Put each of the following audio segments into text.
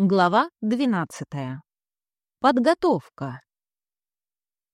Глава 12. Подготовка.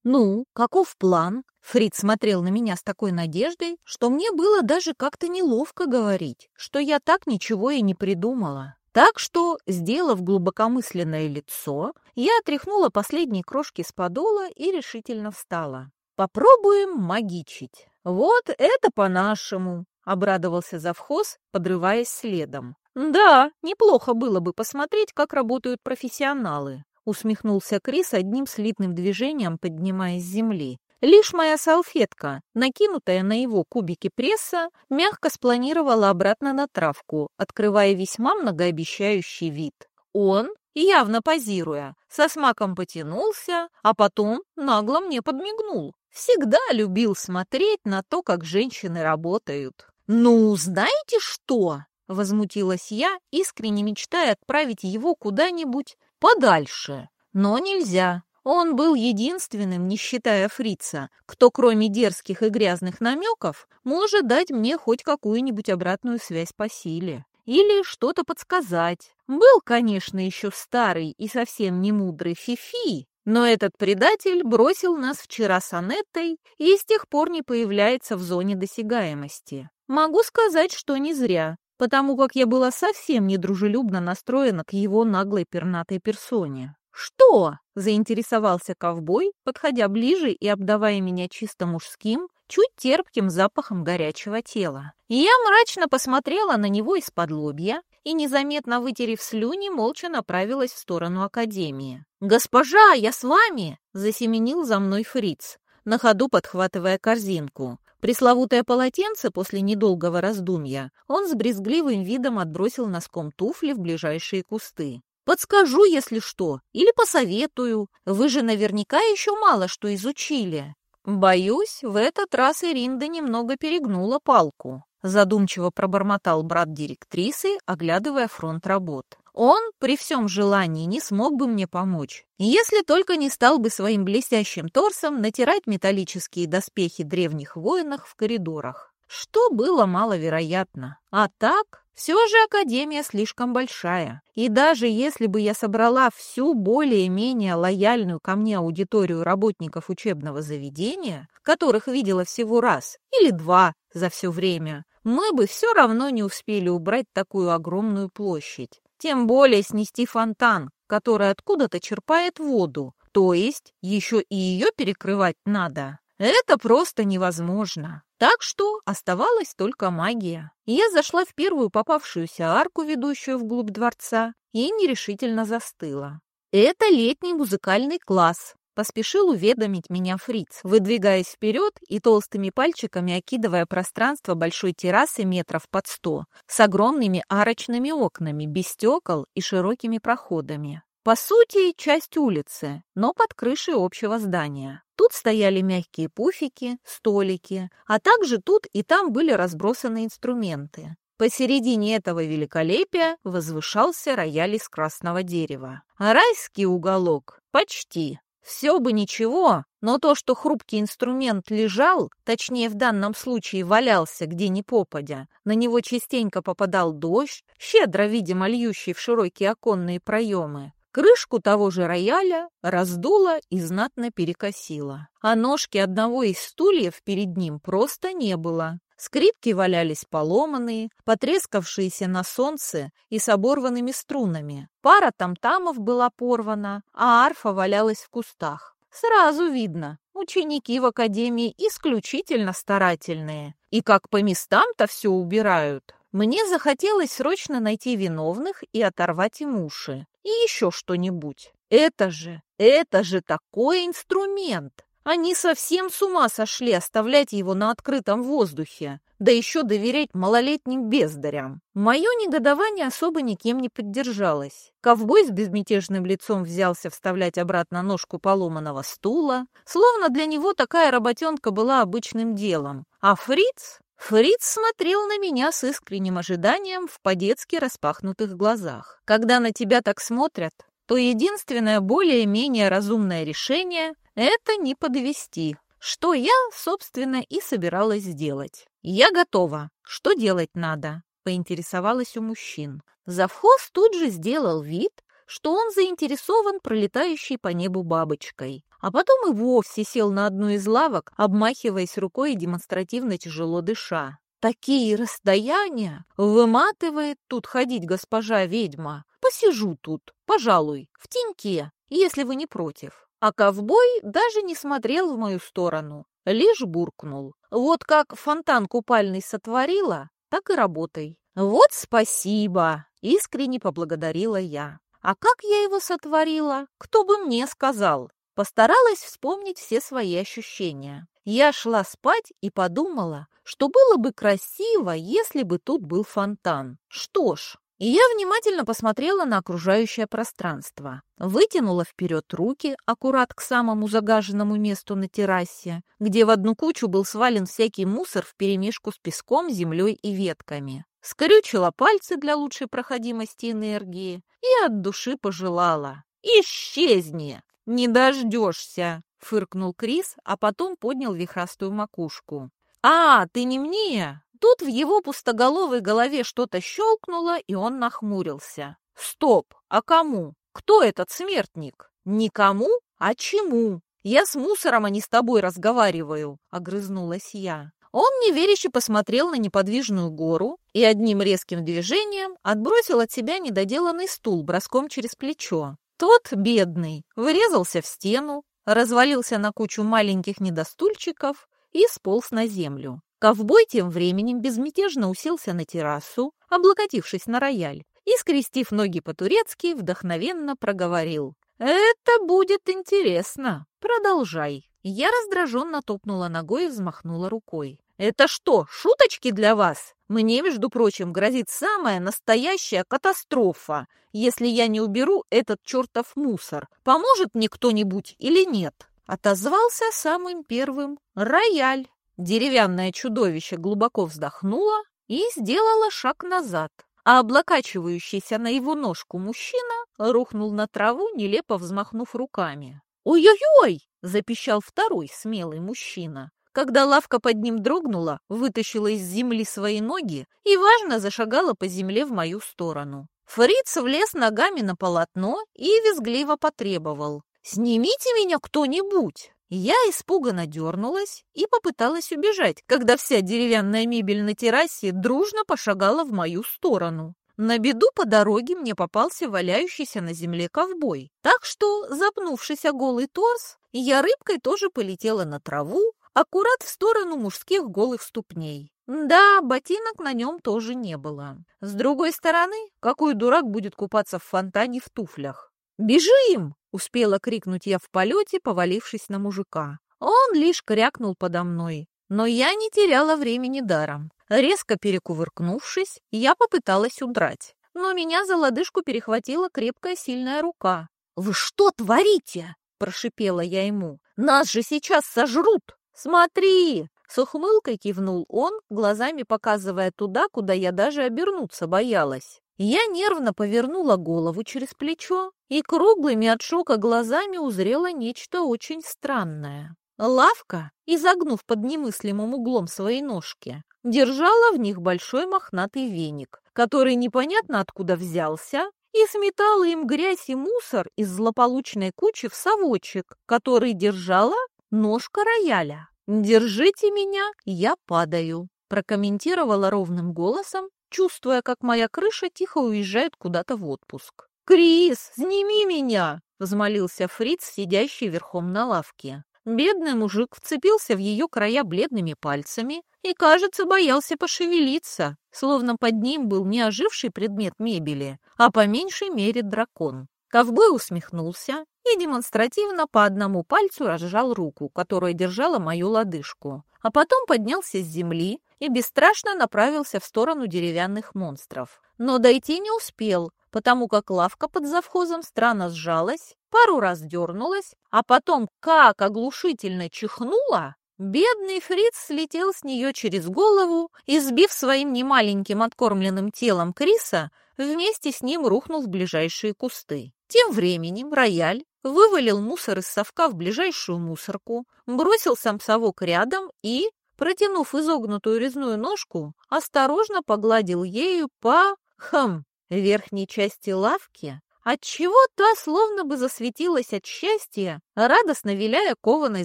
«Ну, каков план?» Фрид смотрел на меня с такой надеждой, что мне было даже как-то неловко говорить, что я так ничего и не придумала. Так что, сделав глубокомысленное лицо, я отряхнула последние крошки с подола и решительно встала. «Попробуем магичить. Вот это по-нашему!» — обрадовался завхоз, подрываясь следом. «Да, неплохо было бы посмотреть, как работают профессионалы», усмехнулся Крис одним слитным движением, поднимаясь с земли. Лишь моя салфетка, накинутая на его кубики пресса, мягко спланировала обратно на травку, открывая весьма многообещающий вид. Он, явно позируя, со смаком потянулся, а потом нагло мне подмигнул. Всегда любил смотреть на то, как женщины работают. «Ну, знаете что?» Возмутилась я, искренне мечтая отправить его куда-нибудь подальше. Но нельзя. Он был единственным, не считая фрица, кто кроме дерзких и грязных намеков может дать мне хоть какую-нибудь обратную связь по силе. Или что-то подсказать. Был, конечно, еще старый и совсем не мудрый Фифи, но этот предатель бросил нас вчера с Анеттой и с тех пор не появляется в зоне досягаемости. Могу сказать, что не зря потому как я была совсем недружелюбно настроена к его наглой пернатой персоне. «Что?» – заинтересовался ковбой, подходя ближе и обдавая меня чисто мужским, чуть терпким запахом горячего тела. Я мрачно посмотрела на него из-под лобья и, незаметно вытерев слюни, молча направилась в сторону академии. «Госпожа, я с вами!» – засеменил за мной фриц, на ходу подхватывая корзинку. Пресловутое полотенце после недолгого раздумья он с брезгливым видом отбросил носком туфли в ближайшие кусты. «Подскажу, если что, или посоветую. Вы же наверняка еще мало что изучили». «Боюсь, в этот раз Иринда немного перегнула палку», задумчиво пробормотал брат директрисы, оглядывая фронт работ. Он при всем желании не смог бы мне помочь, если только не стал бы своим блестящим торсом натирать металлические доспехи древних воинов в коридорах, что было маловероятно. А так, все же Академия слишком большая, и даже если бы я собрала всю более-менее лояльную ко мне аудиторию работников учебного заведения, которых видела всего раз или два за все время, мы бы все равно не успели убрать такую огромную площадь. Тем более снести фонтан, который откуда-то черпает воду, то есть еще и ее перекрывать надо. Это просто невозможно. Так что оставалась только магия. Я зашла в первую попавшуюся арку, ведущую вглубь дворца, и нерешительно застыла. Это летний музыкальный класс, Поспешил уведомить меня фриц, выдвигаясь вперед и толстыми пальчиками окидывая пространство большой террасы метров под сто, с огромными арочными окнами, без стекол и широкими проходами. По сути, часть улицы, но под крышей общего здания. Тут стояли мягкие пуфики, столики, а также тут и там были разбросаны инструменты. Посередине этого великолепия возвышался рояль из красного дерева. Райский уголок почти. Все бы ничего, но то, что хрупкий инструмент лежал, точнее в данном случае валялся где ни попадя, на него частенько попадал дождь, щедро, видимо, льющий в широкие оконные проемы, Крышку того же рояля раздуло и знатно перекосило, а ножки одного из стульев перед ним просто не было. Скрипки валялись поломанные, потрескавшиеся на солнце и с оборванными струнами. Пара тамтамов была порвана, а арфа валялась в кустах. Сразу видно, ученики в академии исключительно старательные. И как по местам-то все убирают. Мне захотелось срочно найти виновных и оторвать им уши. И еще что-нибудь. Это же, это же такой инструмент! Они совсем с ума сошли оставлять его на открытом воздухе, да еще доверять малолетним бездарям. Мое негодование особо никем не поддержалось. Ковбой с безмятежным лицом взялся вставлять обратно ножку поломанного стула, словно для него такая работенка была обычным делом. А Фриц? Фриц смотрел на меня с искренним ожиданием в по-детски распахнутых глазах. Когда на тебя так смотрят, то единственное более-менее разумное решение — это не подвести, что я, собственно, и собиралась сделать. «Я готова. Что делать надо?» — поинтересовалась у мужчин. Завхоз тут же сделал вид, что он заинтересован пролетающей по небу бабочкой. А потом и вовсе сел на одну из лавок, обмахиваясь рукой и демонстративно тяжело дыша. Такие расстояния выматывает тут ходить госпожа ведьма. Посижу тут, пожалуй, в теньке, если вы не против. А ковбой даже не смотрел в мою сторону, лишь буркнул. Вот как фонтан купальный сотворила, так и работай. Вот спасибо, искренне поблагодарила я. А как я его сотворила, кто бы мне сказал? Постаралась вспомнить все свои ощущения. Я шла спать и подумала, что было бы красиво, если бы тут был фонтан. Что ж, и я внимательно посмотрела на окружающее пространство. Вытянула вперед руки, аккурат к самому загаженному месту на террасе, где в одну кучу был свален всякий мусор вперемешку с песком, землей и ветками. Скрючила пальцы для лучшей проходимости энергии и от души пожелала. «Исчезни! Не дождешься!» — фыркнул Крис, а потом поднял вихрастую макушку. «А, ты не мне!» Тут в его пустоголовой голове что-то щелкнуло, и он нахмурился. «Стоп! А кому? Кто этот смертник? Никому? А чему? Я с мусором, а не с тобой разговариваю!» — огрызнулась я. Он неверяще посмотрел на неподвижную гору и одним резким движением отбросил от себя недоделанный стул броском через плечо. Тот, бедный, врезался в стену, развалился на кучу маленьких недостульчиков и сполз на землю. Ковбой тем временем безмятежно уселся на террасу, облокотившись на рояль, и, скрестив ноги по-турецки, вдохновенно проговорил. «Это будет интересно. Продолжай». Я раздраженно топнула ногой и взмахнула рукой. «Это что, шуточки для вас? Мне, между прочим, грозит самая настоящая катастрофа, если я не уберу этот чертов мусор. Поможет мне кто-нибудь или нет?» Отозвался самым первым рояль. Деревянное чудовище глубоко вздохнуло и сделало шаг назад, а облокачивающийся на его ножку мужчина рухнул на траву, нелепо взмахнув руками. «Ой-ой-ой!» – запищал второй смелый мужчина. Когда лавка под ним дрогнула, вытащила из земли свои ноги и, важно, зашагала по земле в мою сторону. Фриц влез ногами на полотно и визгливо потребовал. «Снимите меня кто-нибудь!» Я испуганно дернулась и попыталась убежать, когда вся деревянная мебель на террасе дружно пошагала в мою сторону. На беду по дороге мне попался валяющийся на земле ковбой. Так что, запнувшись о голый торс, я рыбкой тоже полетела на траву, аккурат в сторону мужских голых ступней. Да, ботинок на нем тоже не было. С другой стороны, какой дурак будет купаться в фонтане в туфлях? «Бежим!» — успела крикнуть я в полете, повалившись на мужика. Он лишь крякнул подо мной, но я не теряла времени даром. Резко перекувыркнувшись, я попыталась удрать, но меня за лодыжку перехватила крепкая сильная рука. «Вы что творите?» — прошипела я ему. «Нас же сейчас сожрут!» «Смотри!» — с ухмылкой кивнул он, глазами показывая туда, куда я даже обернуться боялась. Я нервно повернула голову через плечо и круглыми от шока глазами узрела нечто очень странное. Лавка, изогнув под немыслимым углом свои ножки, держала в них большой мохнатый веник, который непонятно откуда взялся и сметала им грязь и мусор из злополучной кучи в совочек, который держала ножка рояля. «Держите меня, я падаю», прокомментировала ровным голосом чувствуя, как моя крыша тихо уезжает куда-то в отпуск. «Крис, сними меня!» — взмолился Фриц, сидящий верхом на лавке. Бедный мужик вцепился в ее края бледными пальцами и, кажется, боялся пошевелиться, словно под ним был не оживший предмет мебели, а по меньшей мере дракон. Ковбой усмехнулся и демонстративно по одному пальцу разжал руку, которая держала мою лодыжку, а потом поднялся с земли и бесстрашно направился в сторону деревянных монстров. Но дойти не успел, потому как лавка под завхозом странно сжалась, пару раз дернулась, а потом как оглушительно чихнула, бедный фриц слетел с нее через голову и, сбив своим немаленьким откормленным телом Криса, вместе с ним рухнул в ближайшие кусты. Тем временем рояль вывалил мусор из совка в ближайшую мусорку, бросил сам совок рядом и, протянув изогнутую резную ножку, осторожно погладил ею по, хм, верхней части лавки, отчего та словно бы засветилась от счастья, радостно виляя кованой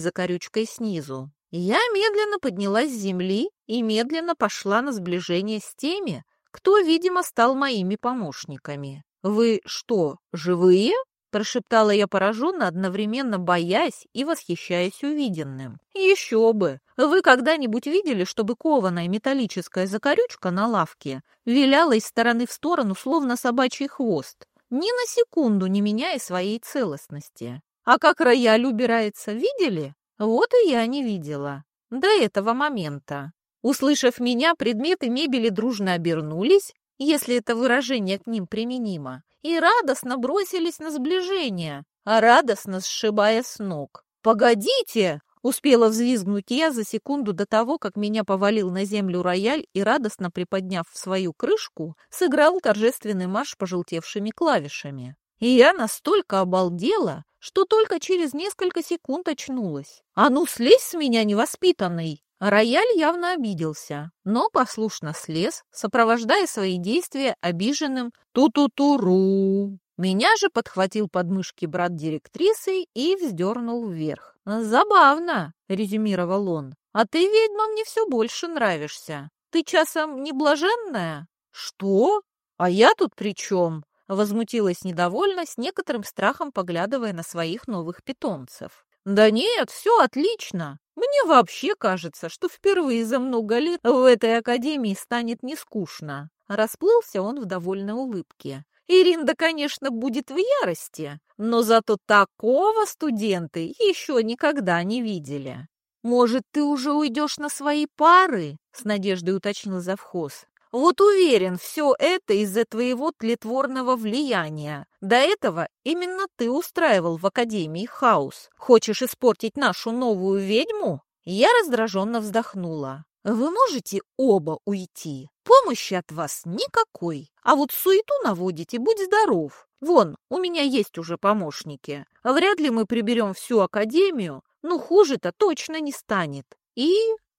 закорючкой снизу. Я медленно поднялась с земли и медленно пошла на сближение с теми, кто, видимо, стал моими помощниками. «Вы что, живые?» – прошептала я пораженно, одновременно боясь и восхищаясь увиденным. «Еще бы! Вы когда-нибудь видели, чтобы кованая металлическая закорючка на лавке виляла из стороны в сторону, словно собачий хвост, ни на секунду не меняя своей целостности? А как рояль убирается, видели? Вот и я не видела. До этого момента. Услышав меня, предметы мебели дружно обернулись, если это выражение к ним применимо, и радостно бросились на сближение, а радостно сшибая с ног. «Погодите!» — успела взвизгнуть я за секунду до того, как меня повалил на землю рояль и, радостно приподняв свою крышку, сыграл торжественный марш пожелтевшими клавишами. И я настолько обалдела, что только через несколько секунд очнулась. «А ну, слезь с меня, невоспитанный!» Рояль явно обиделся, но послушно слез, сопровождая свои действия обиженным «ту-ту-туру». Меня же подхватил подмышки брат директрисы и вздернул вверх. «Забавно», — резюмировал он. «А ты, ведьма, мне все больше нравишься. Ты часом не блаженная?» «Что? А я тут при чем?» Возмутилась недовольно, с некоторым страхом поглядывая на своих новых питомцев. «Да нет, все отлично. Мне вообще кажется, что впервые за много лет в этой академии станет не скучно». Расплылся он в довольной улыбке. Иринда, конечно, будет в ярости, но зато такого студенты еще никогда не видели. «Может, ты уже уйдешь на свои пары?» — с надеждой уточнил завхоз. Вот уверен, все это из-за твоего тлетворного влияния. До этого именно ты устраивал в Академии хаос. Хочешь испортить нашу новую ведьму?» Я раздраженно вздохнула. «Вы можете оба уйти. Помощи от вас никакой. А вот суету наводите, будь здоров. Вон, у меня есть уже помощники. Вряд ли мы приберем всю Академию, но хуже-то точно не станет. И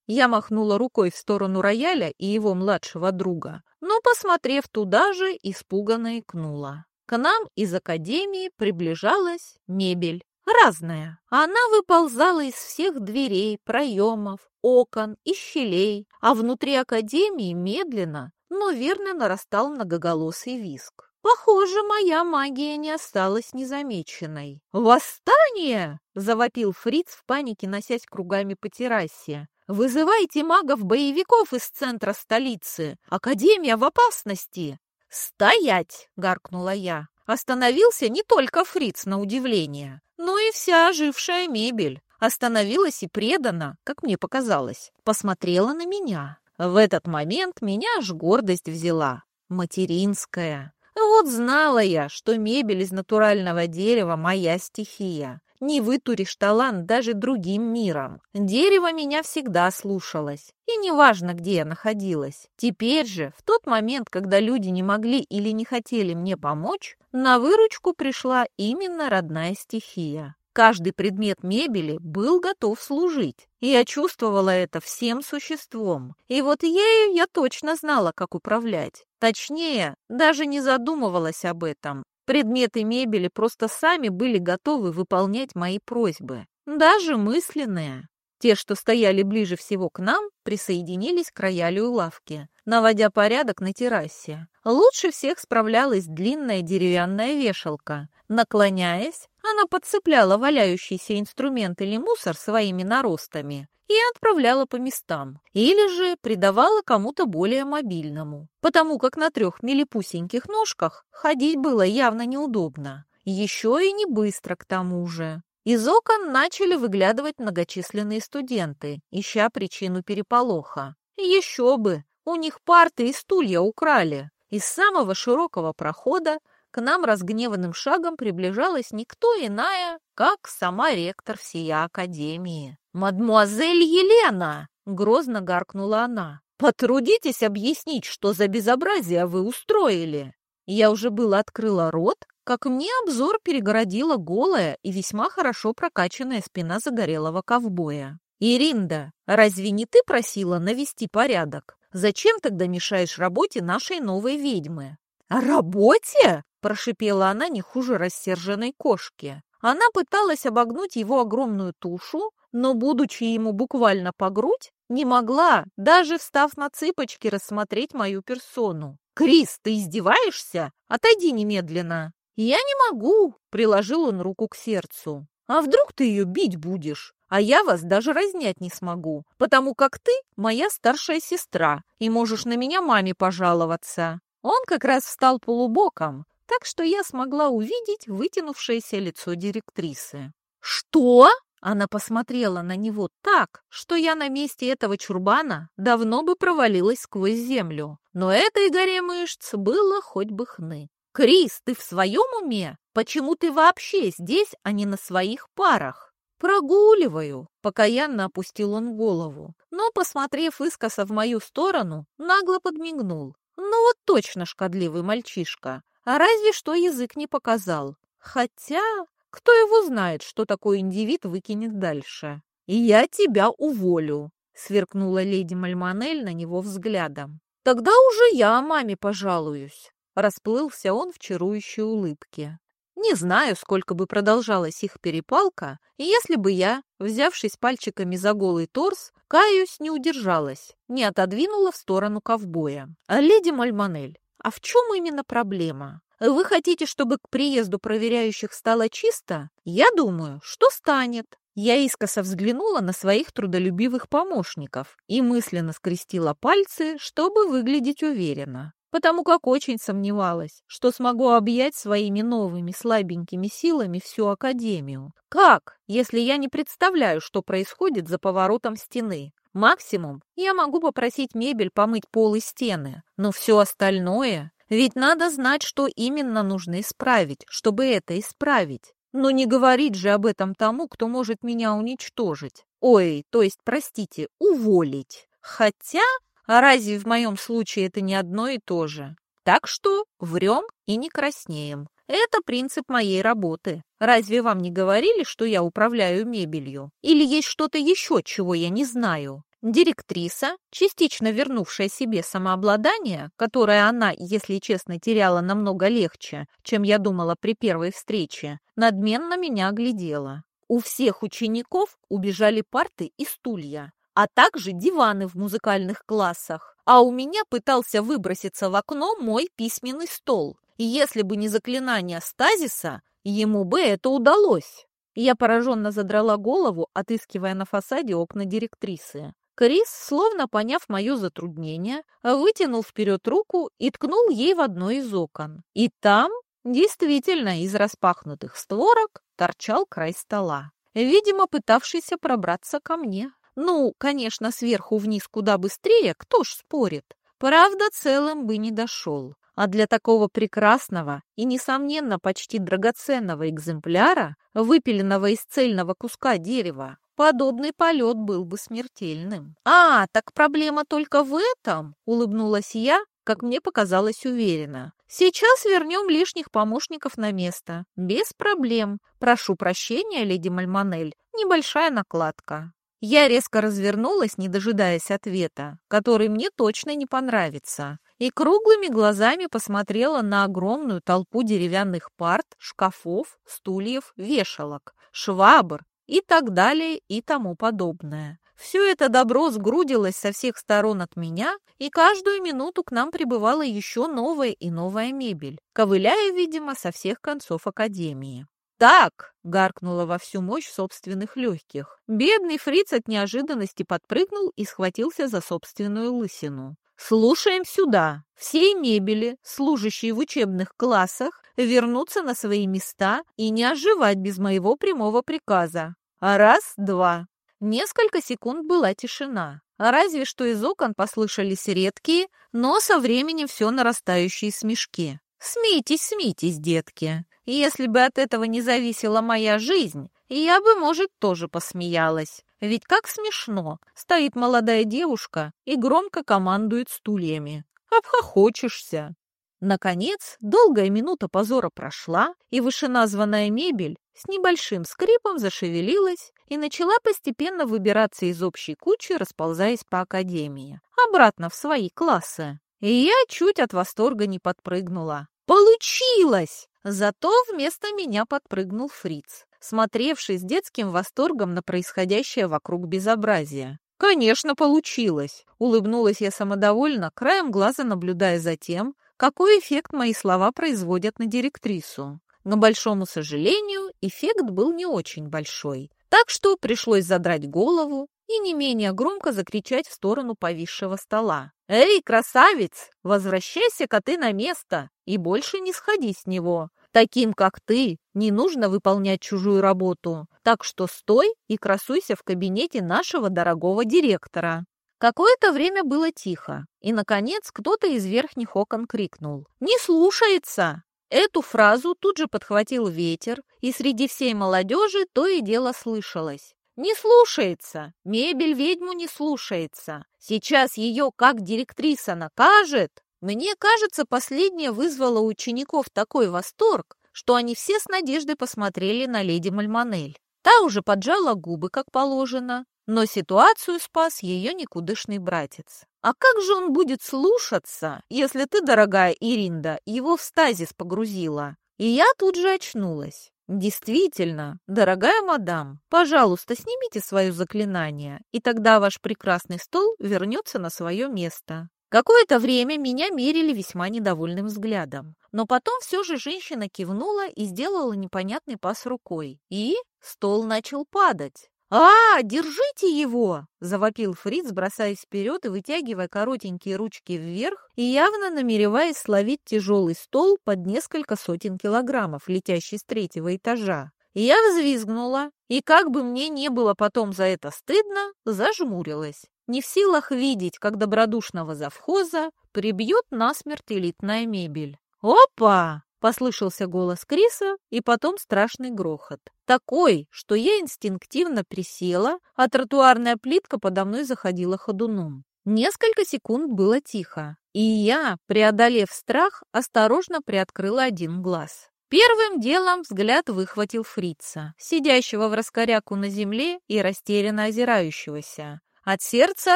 я махнула рукой в сторону рояля и его младшего друга, но, посмотрев туда же, испуганно икнула. К нам из академии приближалась мебель. Разная. Она выползала из всех дверей, проемов, окон и щелей, а внутри академии медленно, но верно нарастал многоголосый виск. Похоже, моя магия не осталась незамеченной. «Восстание!» — завопил Фриц в панике, носясь кругами по террасе. Вызывайте магов-боевиков из центра столицы! Академия в опасности!» «Стоять!» — гаркнула я. Остановился не только фриц на удивление, но и вся ожившая мебель. Остановилась и предана, как мне показалось, посмотрела на меня. В этот момент меня аж гордость взяла. Материнская. Вот знала я, что мебель из натурального дерева – моя стихия не вытуришь талант даже другим миром. Дерево меня всегда слушалось, и неважно, где я находилась. Теперь же, в тот момент, когда люди не могли или не хотели мне помочь, на выручку пришла именно родная стихия. Каждый предмет мебели был готов служить, и я чувствовала это всем существом. И вот ею я точно знала, как управлять. Точнее, даже не задумывалась об этом. Предметы мебели просто сами были готовы выполнять мои просьбы, даже мысленные. Те, что стояли ближе всего к нам, присоединились к роялю лавки, наводя порядок на террасе. Лучше всех справлялась длинная деревянная вешалка. Наклоняясь, она подцепляла валяющийся инструмент или мусор своими наростами и отправляла по местам, или же придавала кому-то более мобильному, потому как на трех милипусеньких ножках ходить было явно неудобно, еще и не быстро к тому же. Из окон начали выглядывать многочисленные студенты, ища причину переполоха. Еще бы, у них парты и стулья украли. Из самого широкого прохода к нам разгневанным шагом приближалась никто иная, как сама ректор всея академии. «Мадмуазель Елена!» — грозно гаркнула она. «Потрудитесь объяснить, что за безобразие вы устроили!» Я уже было открыла рот, как мне обзор перегородила голая и весьма хорошо прокачанная спина загорелого ковбоя. «Иринда, разве не ты просила навести порядок? Зачем тогда мешаешь работе нашей новой ведьмы?» «Работе?» прошипела она не хуже рассерженной кошки. Она пыталась обогнуть его огромную тушу, но, будучи ему буквально по грудь, не могла, даже встав на цыпочки, рассмотреть мою персону. «Крис, ты издеваешься? Отойди немедленно!» «Я не могу!» — приложил он руку к сердцу. «А вдруг ты ее бить будешь? А я вас даже разнять не смогу, потому как ты моя старшая сестра, и можешь на меня маме пожаловаться». Он как раз встал полубоком, так что я смогла увидеть вытянувшееся лицо директрисы. «Что?» Она посмотрела на него так, что я на месте этого чурбана давно бы провалилась сквозь землю. Но этой горе мышц было хоть бы хны. «Крис, ты в своем уме? Почему ты вообще здесь, а не на своих парах?» «Прогуливаю», — покаянно опустил он голову, но, посмотрев искоса в мою сторону, нагло подмигнул. «Ну вот точно шкодливый мальчишка, а разве что язык не показал. Хотя кто его знает, что такой индивид выкинет дальше? И я тебя уволю, сверкнула леди Мальмонель на него взглядом. Тогда уже я маме пожалуюсь. Расплылся он в чарующей улыбке. Не знаю, сколько бы продолжалась их перепалка, и если бы я, взявшись пальчиками за голый торс, каюсь, не удержалась, не отодвинула в сторону ковбоя. Леди Мальмонель, а в чем именно проблема? Вы хотите, чтобы к приезду проверяющих стало чисто? Я думаю, что станет. Я искоса взглянула на своих трудолюбивых помощников и мысленно скрестила пальцы, чтобы выглядеть уверенно, потому как очень сомневалась, что смогу объять своими новыми слабенькими силами всю Академию. Как, если я не представляю, что происходит за поворотом стены? Максимум я могу попросить мебель помыть пол и стены, но все остальное ведь надо знать, что именно нужно исправить, чтобы это исправить. Но не говорить же об этом тому, кто может меня уничтожить. Ой, то есть, простите, уволить. Хотя, а разве в моем случае это не одно и то же? Так что врем и не краснеем. Это принцип моей работы. Разве вам не говорили, что я управляю мебелью? Или есть что-то еще, чего я не знаю? Директриса, частично вернувшая себе самообладание, которое она, если честно, теряла намного легче, чем я думала при первой встрече, надменно меня оглядела. У всех учеников убежали парты и стулья, а также диваны в музыкальных классах, а у меня пытался выброситься в окно мой письменный стол. И если бы не заклинание стазиса, ему бы это удалось. Я пораженно задрала голову, отыскивая на фасаде окна директрисы. Крис, словно поняв мое затруднение, вытянул вперед руку и ткнул ей в одно из окон. И там, действительно, из распахнутых створок торчал край стола, видимо, пытавшийся пробраться ко мне. Ну, конечно, сверху вниз куда быстрее, кто ж спорит. Правда, целым бы не дошел. А для такого прекрасного и, несомненно, почти драгоценного экземпляра, выпиленного из цельного куска дерева, подобный полет был бы смертельным. «А, так проблема только в этом?» — улыбнулась я, как мне показалось уверенно. «Сейчас вернем лишних помощников на место. Без проблем. Прошу прощения, леди Мальмонель. Небольшая накладка». Я резко развернулась, не дожидаясь ответа, который мне точно не понравится, и круглыми глазами посмотрела на огромную толпу деревянных парт, шкафов, стульев, вешалок, швабр, и так далее и тому подобное. Все это добро сгрудилось со всех сторон от меня, и каждую минуту к нам прибывала еще новая и новая мебель, ковыляя, видимо, со всех концов Академии. «Так!» — гаркнула во всю мощь собственных легких. Бедный фриц от неожиданности подпрыгнул и схватился за собственную лысину. Слушаем сюда. Все мебели, служащие в учебных классах, вернутся на свои места и не оживать без моего прямого приказа. Раз, два. Несколько секунд была тишина. Разве что из окон послышались редкие, но со временем все нарастающие смешки. Смейтесь, смейтесь, детки. Если бы от этого не зависела моя жизнь, я бы, может, тоже посмеялась. Ведь как смешно. Стоит молодая девушка и громко командует стульями. Обхохочешься. Наконец, долгая минута позора прошла, и вышеназванная мебель с небольшим скрипом зашевелилась и начала постепенно выбираться из общей кучи, расползаясь по академии, обратно в свои классы. И я чуть от восторга не подпрыгнула. Получилось! Зато вместо меня подпрыгнул Фриц, смотревший с детским восторгом на происходящее вокруг безобразия. «Конечно, получилось!» — улыбнулась я самодовольно, краем глаза наблюдая за тем, какой эффект мои слова производят на директрису. К большому сожалению, эффект был не очень большой, так что пришлось задрать голову и не менее громко закричать в сторону повисшего стола. «Эй, красавец, возвращайся-ка ты на место и больше не сходи с него. Таким, как ты, не нужно выполнять чужую работу, так что стой и красуйся в кабинете нашего дорогого директора». Какое-то время было тихо, и, наконец, кто-то из верхних окон крикнул. «Не слушается!» Эту фразу тут же подхватил ветер, и среди всей молодежи то и дело слышалось. «Не слушается! Мебель ведьму не слушается! Сейчас ее как директриса накажет!» Мне кажется, последнее вызвало у учеников такой восторг, что они все с надеждой посмотрели на леди Мальмонель. Та уже поджала губы, как положено, но ситуацию спас ее никудышный братец. А как же он будет слушаться, если ты, дорогая Иринда, его в стазис погрузила? И я тут же очнулась. Действительно, дорогая мадам, пожалуйста, снимите свое заклинание, и тогда ваш прекрасный стол вернется на свое место. Какое-то время меня мерили весьма недовольным взглядом, но потом все же женщина кивнула и сделала непонятный пас рукой, и стол начал падать. «А, держите его!» – завопил Фриц, бросаясь вперед и вытягивая коротенькие ручки вверх и явно намереваясь словить тяжелый стол под несколько сотен килограммов, летящий с третьего этажа. Я взвизгнула, и как бы мне не было потом за это стыдно, зажмурилась. Не в силах видеть, как добродушного завхоза прибьет насмерть элитная мебель. «Опа!» Послышался голос Криса и потом страшный грохот. Такой, что я инстинктивно присела, а тротуарная плитка подо мной заходила ходуном. Несколько секунд было тихо, и я, преодолев страх, осторожно приоткрыла один глаз. Первым делом взгляд выхватил фрица, сидящего в раскоряку на земле и растерянно озирающегося. От сердца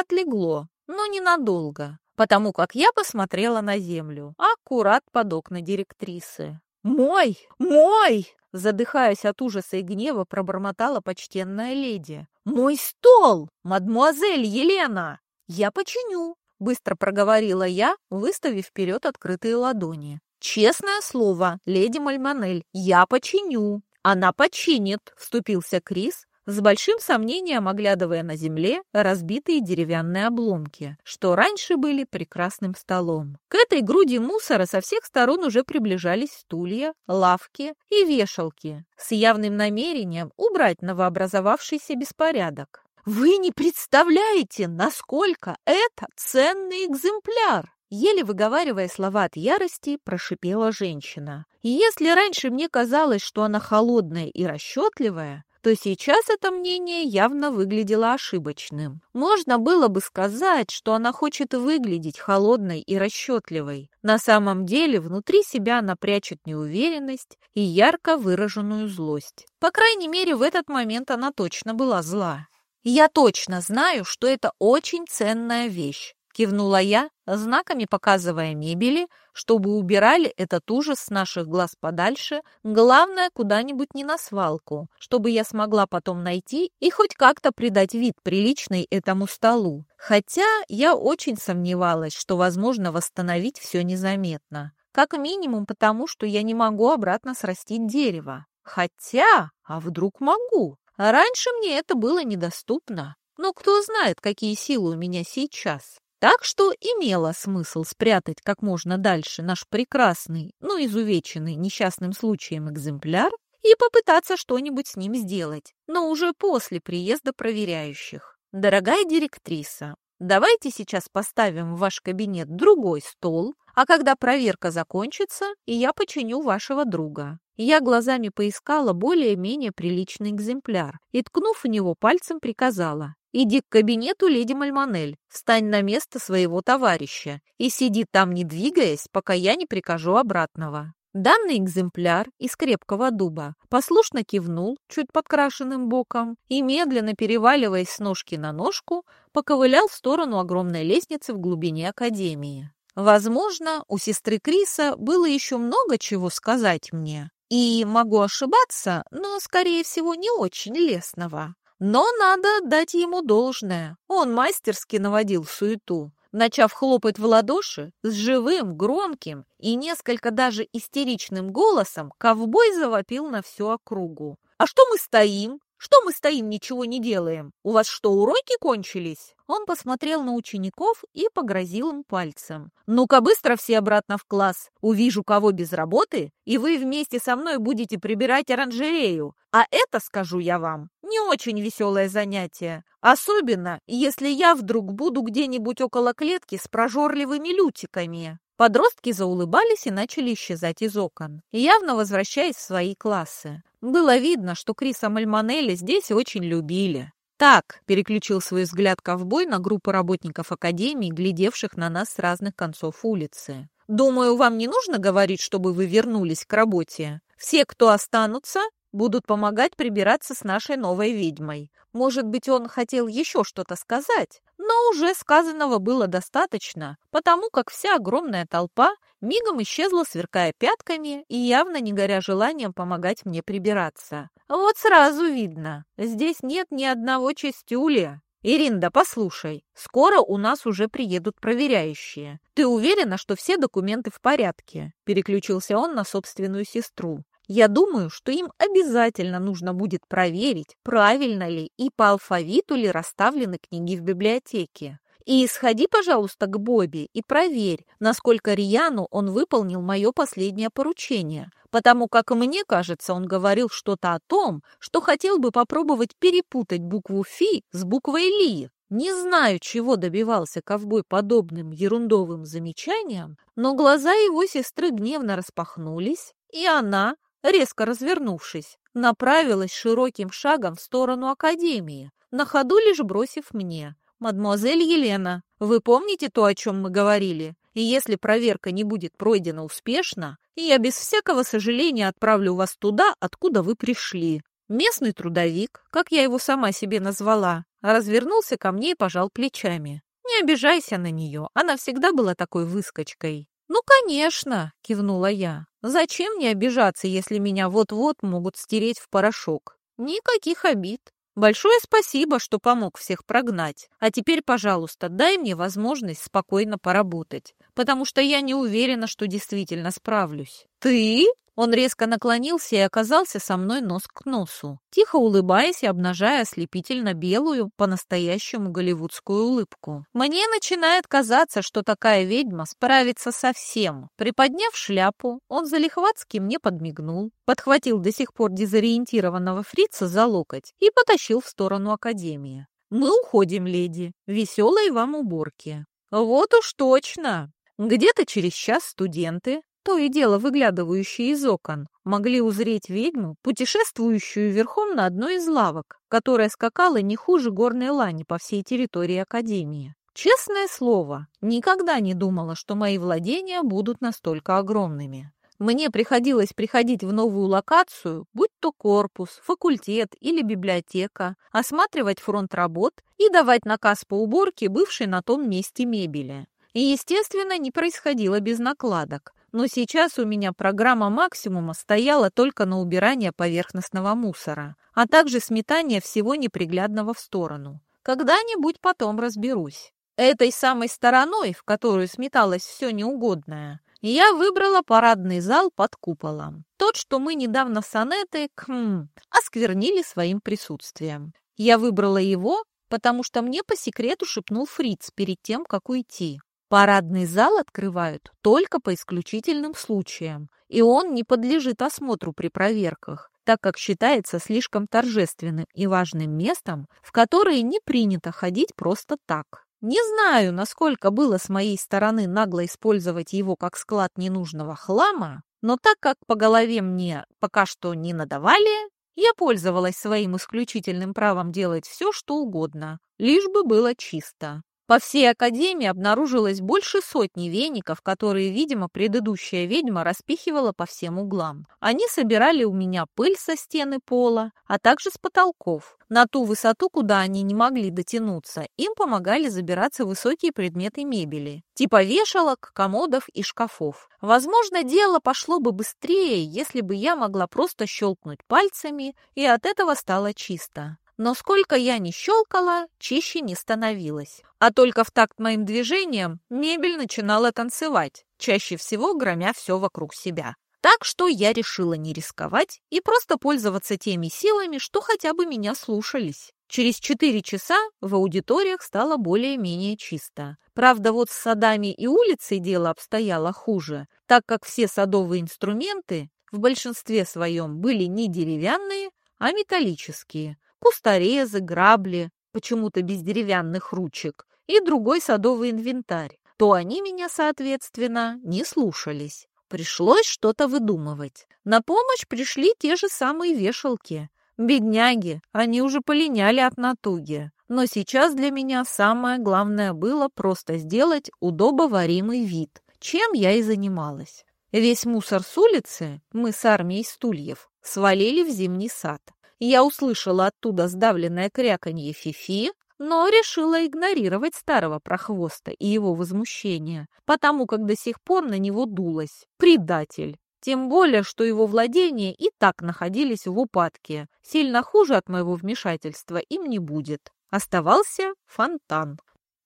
отлегло, но ненадолго потому как я посмотрела на землю, аккурат под окна директрисы. «Мой! Мой!» Задыхаясь от ужаса и гнева, пробормотала почтенная леди. «Мой стол! Мадмуазель Елена!» «Я починю!» — быстро проговорила я, выставив вперед открытые ладони. «Честное слово, леди Мальмонель, я починю!» «Она починит!» — вступился Крис, с большим сомнением оглядывая на земле разбитые деревянные обломки, что раньше были прекрасным столом. К этой груди мусора со всех сторон уже приближались стулья, лавки и вешалки с явным намерением убрать новообразовавшийся беспорядок. «Вы не представляете, насколько это ценный экземпляр!» Еле выговаривая слова от ярости, прошипела женщина. И если раньше мне казалось, что она холодная и расчетливая, то сейчас это мнение явно выглядело ошибочным. Можно было бы сказать, что она хочет выглядеть холодной и расчетливой. На самом деле внутри себя она прячет неуверенность и ярко выраженную злость. По крайней мере, в этот момент она точно была зла. Я точно знаю, что это очень ценная вещь. Кивнула я, знаками показывая мебели, чтобы убирали этот ужас с наших глаз подальше, главное, куда-нибудь не на свалку, чтобы я смогла потом найти и хоть как-то придать вид приличный этому столу. Хотя я очень сомневалась, что возможно восстановить все незаметно. Как минимум потому, что я не могу обратно срастить дерево. Хотя, а вдруг могу? Раньше мне это было недоступно. Но кто знает, какие силы у меня сейчас. Так что имело смысл спрятать как можно дальше наш прекрасный, но изувеченный несчастным случаем экземпляр и попытаться что-нибудь с ним сделать, но уже после приезда проверяющих. Дорогая директриса, давайте сейчас поставим в ваш кабинет другой стол, а когда проверка закончится, я починю вашего друга. Я глазами поискала более-менее приличный экземпляр и, ткнув в него пальцем, приказала Иди к кабинету леди Мальмонель, встань на место своего товарища и сиди там, не двигаясь, пока я не прикажу обратного». Данный экземпляр из крепкого дуба послушно кивнул чуть подкрашенным боком и, медленно переваливаясь с ножки на ножку, поковылял в сторону огромной лестницы в глубине академии. Возможно, у сестры Криса было еще много чего сказать мне. И могу ошибаться, но, скорее всего, не очень лестного. Но надо дать ему должное. Он мастерски наводил суету. Начав хлопать в ладоши, с живым, громким и несколько даже истеричным голосом, ковбой завопил на всю округу. «А что мы стоим? Что мы стоим, ничего не делаем? У вас что, уроки кончились?» Он посмотрел на учеников и погрозил им пальцем. «Ну-ка быстро все обратно в класс. Увижу, кого без работы, и вы вместе со мной будете прибирать оранжерею. А это, скажу я вам, не очень веселое занятие. Особенно, если я вдруг буду где-нибудь около клетки с прожорливыми лютиками». Подростки заулыбались и начали исчезать из окон, явно возвращаясь в свои классы. Было видно, что Криса Мальмонелли здесь очень любили. «Так», — переключил свой взгляд ковбой на группу работников Академии, глядевших на нас с разных концов улицы. «Думаю, вам не нужно говорить, чтобы вы вернулись к работе. Все, кто останутся, будут помогать прибираться с нашей новой ведьмой. Может быть, он хотел еще что-то сказать, но уже сказанного было достаточно, потому как вся огромная толпа мигом исчезла, сверкая пятками и явно не горя желанием помогать мне прибираться. Вот сразу видно, здесь нет ни одного чистюля. «Иринда, послушай, скоро у нас уже приедут проверяющие. Ты уверена, что все документы в порядке?» Переключился он на собственную сестру. Я думаю, что им обязательно нужно будет проверить, правильно ли и по алфавиту ли расставлены книги в библиотеке. И сходи, пожалуйста, к Бобби и проверь, насколько рьяну он выполнил мое последнее поручение, потому как мне кажется, он говорил что-то о том, что хотел бы попробовать перепутать букву «фи» с буквой «ли». Не знаю, чего добивался ковбой подобным ерундовым замечанием, но глаза его сестры гневно распахнулись, и она, резко развернувшись, направилась широким шагом в сторону Академии, на ходу лишь бросив мне. «Мадемуазель Елена, вы помните то, о чем мы говорили? И если проверка не будет пройдена успешно, я без всякого сожаления отправлю вас туда, откуда вы пришли». Местный трудовик, как я его сама себе назвала, развернулся ко мне и пожал плечами. «Не обижайся на нее, она всегда была такой выскочкой». «Ну, конечно!» — кивнула я. «Зачем мне обижаться, если меня вот-вот могут стереть в порошок? Никаких обид. Большое спасибо, что помог всех прогнать. А теперь, пожалуйста, дай мне возможность спокойно поработать, потому что я не уверена, что действительно справлюсь». «Ты?» Он резко наклонился и оказался со мной нос к носу, тихо улыбаясь и обнажая ослепительно белую, по-настоящему голливудскую улыбку. Мне начинает казаться, что такая ведьма справится со всем. Приподняв шляпу, он залихватски мне подмигнул, подхватил до сих пор дезориентированного фрица за локоть и потащил в сторону Академии. «Мы уходим, леди. Веселой вам уборки». «Вот уж точно!» Где-то через час студенты, то и дело выглядывающие из окон, могли узреть ведьму, путешествующую верхом на одной из лавок, которая скакала не хуже горной лани по всей территории Академии. Честное слово, никогда не думала, что мои владения будут настолько огромными. Мне приходилось приходить в новую локацию, будь то корпус, факультет или библиотека, осматривать фронт работ и давать наказ по уборке бывшей на том месте мебели. И, естественно, не происходило без накладок но сейчас у меня программа максимума стояла только на убирание поверхностного мусора, а также сметание всего неприглядного в сторону. Когда-нибудь потом разберусь. Этой самой стороной, в которую сметалось все неугодное, я выбрала парадный зал под куполом. Тот, что мы недавно с Анетой, хм, осквернили своим присутствием. Я выбрала его, потому что мне по секрету шепнул Фриц перед тем, как уйти. Парадный зал открывают только по исключительным случаям, и он не подлежит осмотру при проверках, так как считается слишком торжественным и важным местом, в которое не принято ходить просто так. Не знаю, насколько было с моей стороны нагло использовать его как склад ненужного хлама, но так как по голове мне пока что не надавали, я пользовалась своим исключительным правом делать все, что угодно, лишь бы было чисто. По всей академии обнаружилось больше сотни веников, которые, видимо, предыдущая ведьма распихивала по всем углам. Они собирали у меня пыль со стены пола, а также с потолков. На ту высоту, куда они не могли дотянуться, им помогали забираться высокие предметы мебели, типа вешалок, комодов и шкафов. Возможно, дело пошло бы быстрее, если бы я могла просто щелкнуть пальцами, и от этого стало чисто. Но сколько я ни щелкала, чище не становилось. А только в такт моим движениям мебель начинала танцевать, чаще всего громя все вокруг себя. Так что я решила не рисковать и просто пользоваться теми силами, что хотя бы меня слушались. Через четыре часа в аудиториях стало более-менее чисто. Правда, вот с садами и улицей дело обстояло хуже, так как все садовые инструменты в большинстве своем были не деревянные, а металлические, кусторезы, грабли, почему-то без деревянных ручек, и другой садовый инвентарь, то они меня, соответственно, не слушались. Пришлось что-то выдумывать. На помощь пришли те же самые вешалки. Бедняги, они уже полиняли от натуги. Но сейчас для меня самое главное было просто сделать удобоваримый вид, чем я и занималась. Весь мусор с улицы, мы с армией стульев, свалили в зимний сад. Я услышала оттуда сдавленное кряканье Фифи, но решила игнорировать старого прохвоста и его возмущение, потому как до сих пор на него дулась. Предатель. Тем более, что его владения и так находились в упадке. Сильно хуже от моего вмешательства им не будет. Оставался фонтан.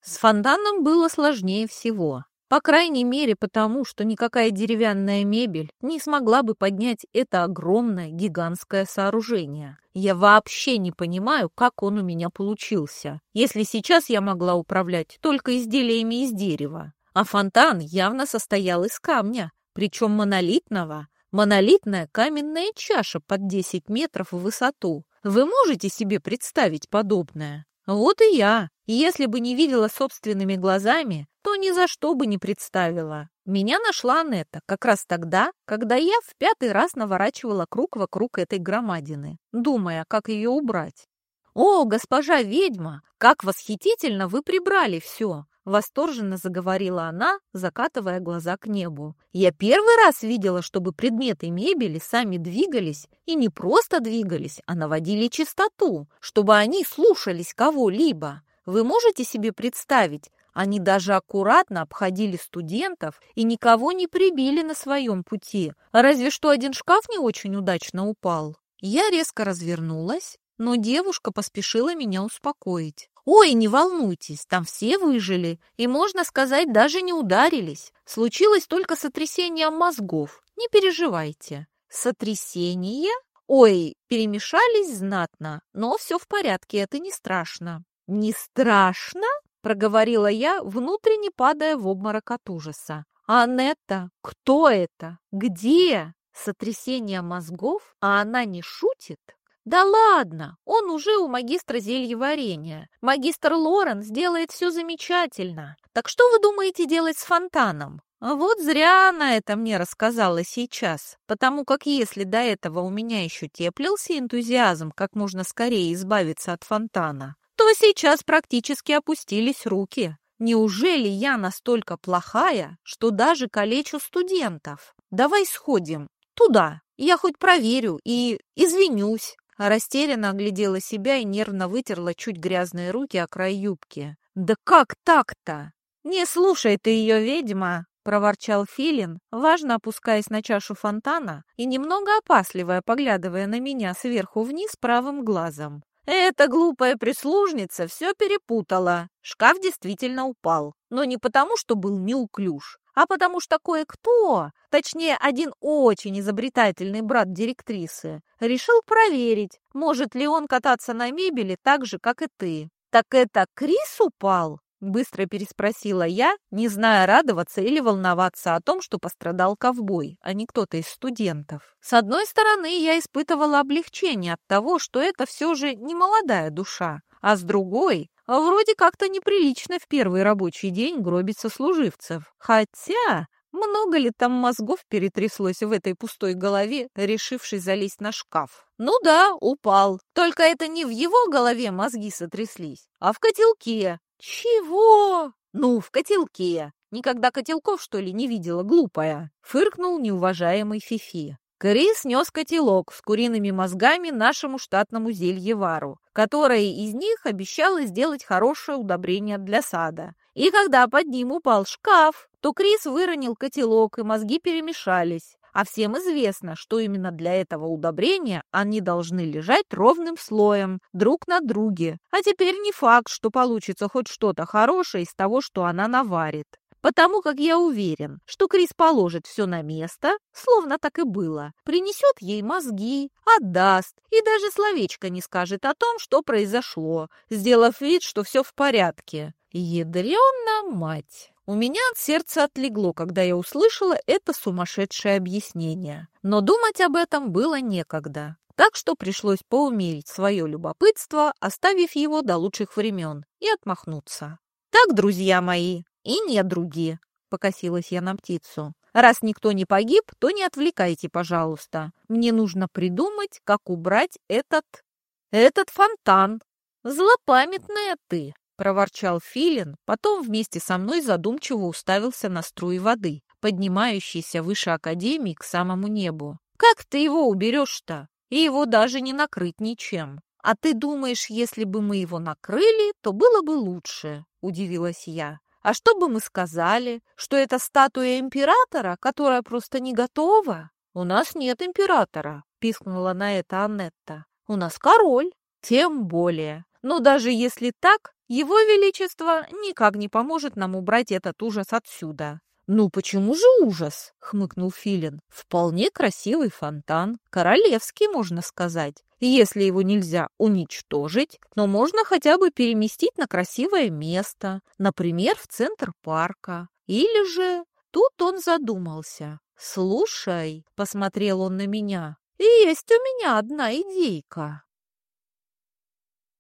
С фонтаном было сложнее всего. По крайней мере, потому что никакая деревянная мебель не смогла бы поднять это огромное гигантское сооружение. Я вообще не понимаю, как он у меня получился, если сейчас я могла управлять только изделиями из дерева. А фонтан явно состоял из камня, причем монолитного. Монолитная каменная чаша под 10 метров в высоту. Вы можете себе представить подобное? Вот и я. Если бы не видела собственными глазами, то ни за что бы не представила. Меня нашла Анетта как раз тогда, когда я в пятый раз наворачивала круг вокруг этой громадины, думая, как ее убрать. «О, госпожа ведьма, как восхитительно вы прибрали все!» Восторженно заговорила она, закатывая глаза к небу. «Я первый раз видела, чтобы предметы мебели сами двигались, и не просто двигались, а наводили чистоту, чтобы они слушались кого-либо. Вы можете себе представить, они даже аккуратно обходили студентов и никого не прибили на своем пути, разве что один шкаф не очень удачно упал. Я резко развернулась, но девушка поспешила меня успокоить. «Ой, не волнуйтесь, там все выжили, и, можно сказать, даже не ударились. Случилось только сотрясение мозгов, не переживайте». «Сотрясение?» Ой, перемешались знатно, но все в порядке, это не страшно. Не страшно? Проговорила я, внутренне падая в обморок от ужаса. «Анетта, кто это? Где?» Сотрясение мозгов, а она не шутит? Да ладно, он уже у магистра зельеварения. Магистр Лорен сделает все замечательно. Так что вы думаете делать с фонтаном? Вот зря она это мне рассказала сейчас, потому как если до этого у меня еще теплился энтузиазм как можно скорее избавиться от фонтана, то сейчас практически опустились руки. Неужели я настолько плохая, что даже калечу студентов? Давай сходим туда, я хоть проверю и извинюсь. Растерянно оглядела себя и нервно вытерла чуть грязные руки о край юбки. «Да как так-то?» «Не слушай ты ее, ведьма!» — проворчал Филин, важно опускаясь на чашу фонтана и немного опасливая, поглядывая на меня сверху вниз правым глазом. Эта глупая прислужница все перепутала. Шкаф действительно упал. Но не потому, что был неуклюж, а потому что кое-кто, точнее, один очень изобретательный брат директрисы, решил проверить, может ли он кататься на мебели так же, как и ты. «Так это Крис упал?» Быстро переспросила я, не зная радоваться или волноваться о том, что пострадал ковбой, а не кто-то из студентов. С одной стороны, я испытывала облегчение от того, что это все же не молодая душа, а с другой, вроде как-то неприлично в первый рабочий день гробить сослуживцев. Хотя, много ли там мозгов перетряслось в этой пустой голове, решившей залезть на шкаф? Ну да, упал. Только это не в его голове мозги сотряслись, а в котелке, Чего? Ну, в котелке. Никогда котелков, что ли, не видела, глупая? Фыркнул неуважаемый Фифи. Крис нес котелок с куриными мозгами нашему штатному зельевару, которое из них обещало сделать хорошее удобрение для сада. И когда под ним упал шкаф, то Крис выронил котелок, и мозги перемешались. А всем известно, что именно для этого удобрения они должны лежать ровным слоем, друг на друге. А теперь не факт, что получится хоть что-то хорошее из того, что она наварит потому как я уверен, что Крис положит все на место, словно так и было, принесет ей мозги, отдаст и даже словечко не скажет о том, что произошло, сделав вид, что все в порядке. Ядрена мать! У меня от сердца отлегло, когда я услышала это сумасшедшее объяснение. Но думать об этом было некогда. Так что пришлось поумерить свое любопытство, оставив его до лучших времен, и отмахнуться. Так, друзья мои, и не другие, покосилась я на птицу. Раз никто не погиб, то не отвлекайте, пожалуйста. Мне нужно придумать, как убрать этот... этот фонтан. Злопамятная ты, проворчал Филин, потом вместе со мной задумчиво уставился на струи воды, поднимающиеся выше Академии к самому небу. Как ты его уберешь-то? И его даже не накрыть ничем. А ты думаешь, если бы мы его накрыли, то было бы лучше, удивилась я. А что бы мы сказали? Что это статуя императора, которая просто не готова? У нас нет императора, пискнула на это Аннетта. У нас король, тем более. Но даже если так, его величество никак не поможет нам убрать этот ужас отсюда. «Ну почему же ужас?» — хмыкнул Филин. «Вполне красивый фонтан, королевский, можно сказать. Если его нельзя уничтожить, но можно хотя бы переместить на красивое место, например, в центр парка. Или же...» Тут он задумался. «Слушай», — посмотрел он на меня, — «есть у меня одна идейка».